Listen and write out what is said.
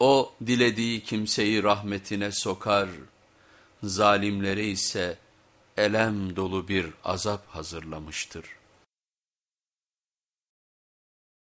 O dilediği kimseyi rahmetine sokar, zalimlere ise elem dolu bir azap hazırlamıştır.